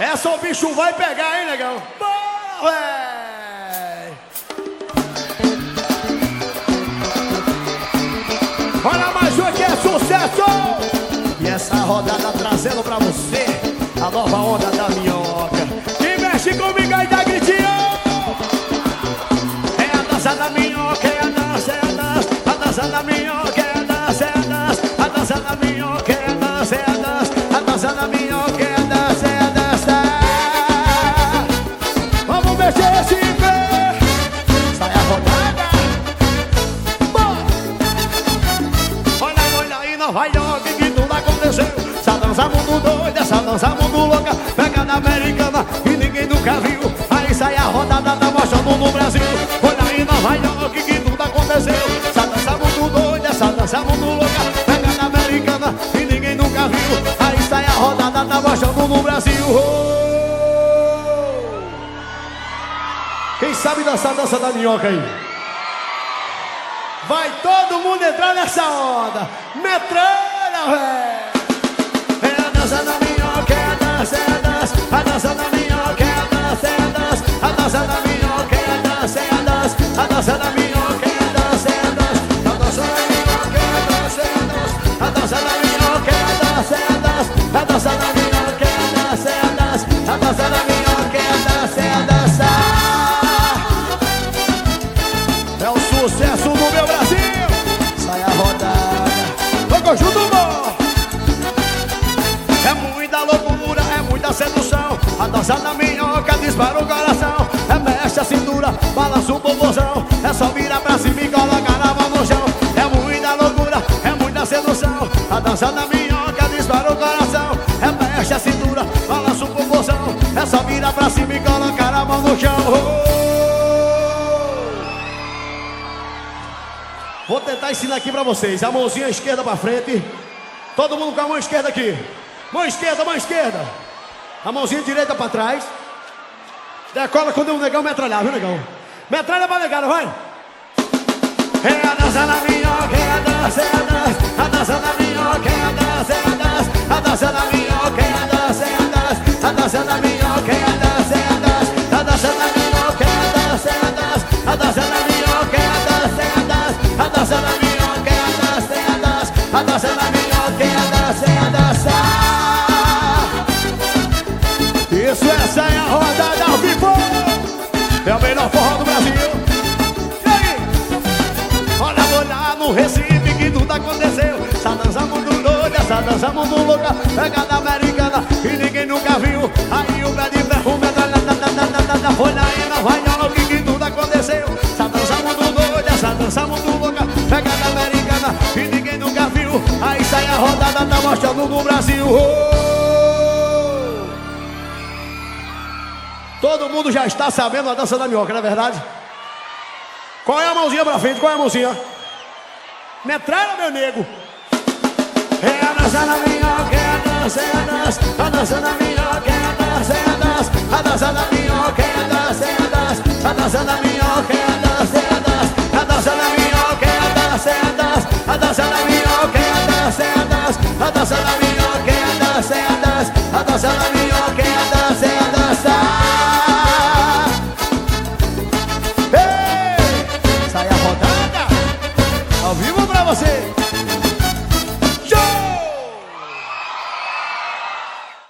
Essa o bicho vai pegar, hein, negão? Bora! Olha mais um que é sucesso! E essa rodada trazendo pra você a nova onda da minhoca. Quem mexe comigo aí dá gritinho! É a dança da minhoca, é a dança, é a dança, a dança da minhoca, é a dança, é a dança, a dança da minhoca, é dança, é a dança, a dança da minhoca, Nova York, que tudo aconteceu. Essa dança mundo doida, essa dança mundo louca. Pega na americana e ninguém nunca viu. Aí sai a rodada, tá mostrando no Brasil. Olha aí, Nova York, que tudo aconteceu. Essa dança mundo doida, essa dança mundo louca. Pega na americana e ninguém nunca viu. Aí sai a rodada, tá mostrando no Brasil. Oh! Quem sabe dançar dança da minhoca aí? Vai todo mundo entrar nessa onda. Metralha, véi. É a dança da dança da minhoca dispara o coração. É mexe a cintura, balança o popozão. É só virar pra cima e colocar a mão no chão. É muita loucura, é muita sedução. A dança da minhoca dispara o coração. É mexe a cintura, balança o popozão. É só virar pra cima e colocar a mão no chão. Vou tentar ensinar aqui pra vocês. A mãozinha esquerda pra frente. Todo mundo com a mão esquerda aqui. Mão esquerda, mão esquerda. A mãozinha direita pra trás. Decola quando o negão metralhar, viu, negão? Metralha pra negada, vai. É a dança da minhoca, é a dança, é a dança. A dança da minhoca, é a dança, é a dança. A dança da minhoca, é a dança, é a dança. A dança da minhoca, é a dança, é a dança. A dança da minhoca, é a dança, é a dança. A dança da Isso, essa é a rodada ao vivo. É o melhor forró do Brasil. E aí? Olha, lá no Recife que tudo aconteceu. Essa dança muito doida, essa dança muito louca. Pegada americana e ninguém nunca viu. Aí o pé de ferro, da, da, da, da, da, da. Foi lá em Nova York que tudo aconteceu. Essa dança muito doida, essa dança muito louca. Pegada americana e ninguém nunca viu. Aí sai a rodada, tá mostrando no Brasil. Oh! Todo mundo já está sabendo a dança da minhoca, não é verdade? Qual é a mãozinha pra frente? Qual é a mãozinha? Metralha, meu nego! É a dança da minhoca, é a dança, é a dança. A dança da minhoca, é a dança, é a dança. A dança da minhoca, é a dança, é a dança. A dança da minhoca, é a dança, é a dança. A dança da minhoca, é a dança, é a dança. A dança da minhoca, é a dança, é a dança. A dança da minhoca, é a dança, é a dança. A dança da minhoca. você.